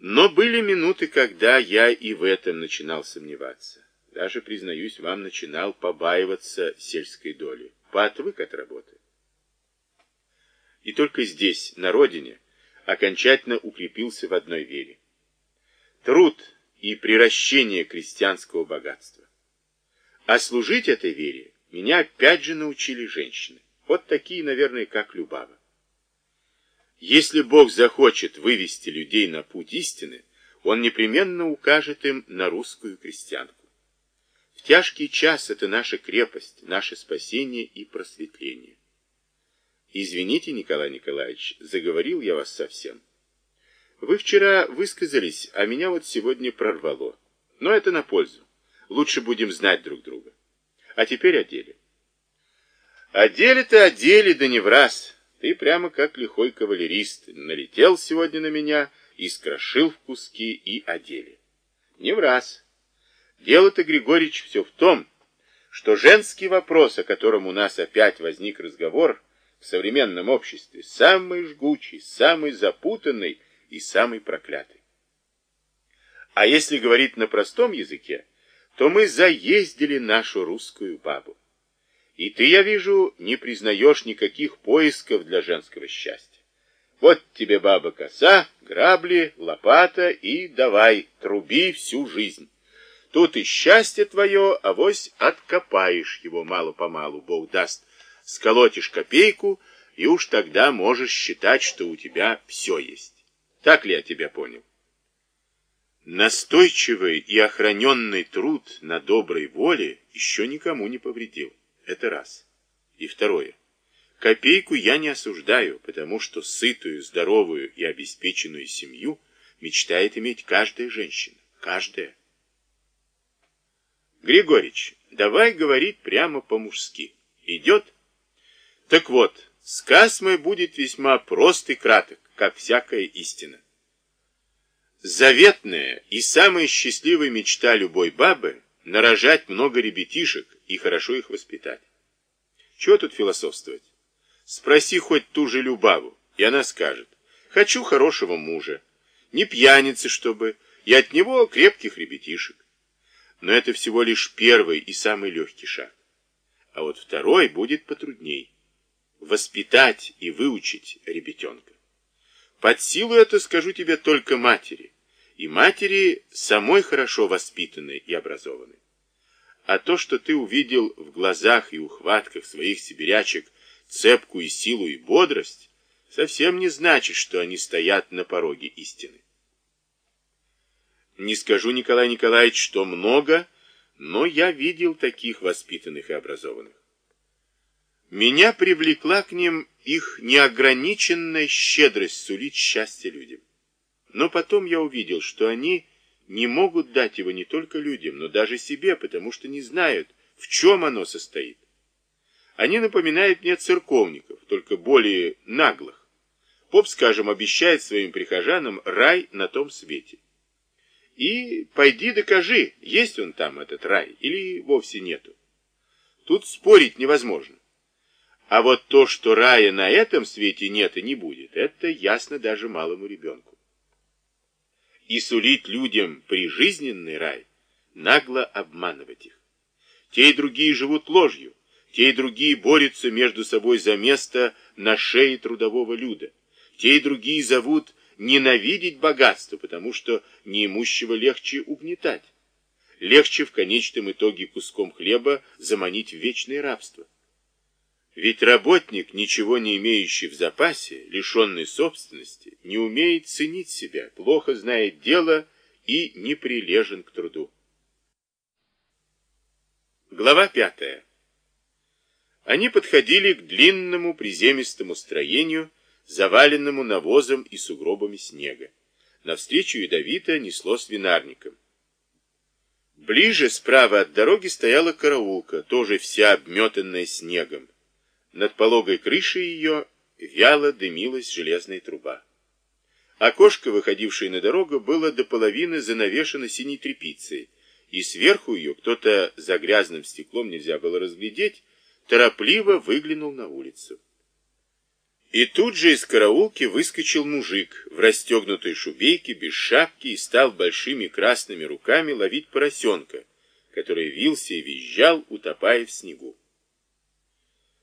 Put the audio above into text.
Но были минуты, когда я и в этом начинал сомневаться. Даже, признаюсь вам, начинал побаиваться сельской доли. Поотвык от работы. И только здесь, на родине, окончательно укрепился в одной вере. Труд и приращение крестьянского богатства. А служить этой вере меня опять же научили женщины. Вот такие, наверное, как Любава. Если Бог захочет вывести людей на путь истины, Он непременно укажет им на русскую крестьянку. В тяжкий час это наша крепость, наше спасение и просветление. Извините, Николай Николаевич, заговорил я вас совсем. Вы вчера высказались, а меня вот сегодня прорвало. Но это на пользу. Лучше будем знать друг друга. А теперь о деле. О деле-то о деле, да не в раз. Ты прямо как лихой кавалерист. Налетел сегодня на меня и скрошил в куски и о деле. Не в раз. Дело-то, Григорьевич, все в том, что женский вопрос, о котором у нас опять возник разговор в современном обществе, самый жгучий, самый запутанный и самый проклятый. А если говорить на простом языке, то мы заездили нашу русскую бабу. И ты, я вижу, не признаешь никаких поисков для женского счастья. Вот тебе баба коса, грабли, лопата и давай, труби всю жизнь. Тут и счастье твое, авось откопаешь его мало-помалу, Бог даст. Сколотишь копейку, и уж тогда можешь считать, что у тебя все есть. Так ли я тебя понял? Настойчивый и охраненный труд на доброй воле еще никому не повредил. Это раз. И второе. Копейку я не осуждаю, потому что сытую, здоровую и обеспеченную семью мечтает иметь каждая женщина. Каждая. Григорич, давай говорить прямо по-мужски. Идет? Так вот, сказ мой будет весьма прост и краток, как всякая истина. Заветная и самая счастливая мечта любой бабы – нарожать много ребятишек и хорошо их воспитать. Чего тут философствовать? Спроси хоть ту же Любаву, и она скажет, хочу хорошего мужа, не пьяницы, чтобы, и от него крепких ребятишек. Но это всего лишь первый и самый легкий шаг. А вот второй будет потрудней. Воспитать и выучить ребятенка. Под силу это скажу тебе только матери. И матери самой хорошо воспитанной и образованной. А то, что ты увидел в глазах и ухватках своих сибирячек цепкую силу и бодрость, совсем не значит, что они стоят на пороге истины. Не скажу, Николай Николаевич, что много, но я видел таких воспитанных и образованных. Меня привлекла к ним их неограниченная щедрость сулить счастье людям. Но потом я увидел, что они не могут дать его не только людям, но даже себе, потому что не знают, в чем оно состоит. Они напоминают мне церковников, только более наглых. Поп, скажем, обещает своим прихожанам рай на том свете. И пойди докажи, есть он там, этот рай, или вовсе нету. Тут спорить невозможно. А вот то, что рая на этом свете нет и не будет, это ясно даже малому ребенку и сулить людям прижизненный рай, нагло обманывать их. Те и другие живут ложью, те и другие борются между собой за место на шее трудового люда, те и другие зовут ненавидеть богатство, потому что неимущего легче угнетать. Легче в конечном итоге куском хлеба заманить в вечное рабство. Ведь работник, ничего не имеющий в запасе, лишенный собственности, не умеет ценить себя, плохо знает дело и не прилежен к труду. Глава пятая. Они подходили к длинному приземистому строению, заваленному навозом и сугробами снега. Навстречу ядовито несло свинарником. Ближе, справа от дороги, стояла караулка, тоже вся обметанная снегом. Над пологой крышей ее вяло дымилась железная труба. Окошко, выходившее на дорогу, было до половины занавешено синей тряпицей, и сверху ее кто-то за грязным стеклом нельзя было разглядеть, торопливо выглянул на улицу. И тут же из караулки выскочил мужик в расстегнутой шубейке, без шапки, и стал большими красными руками ловить поросенка, который вился и визжал, утопая в снегу.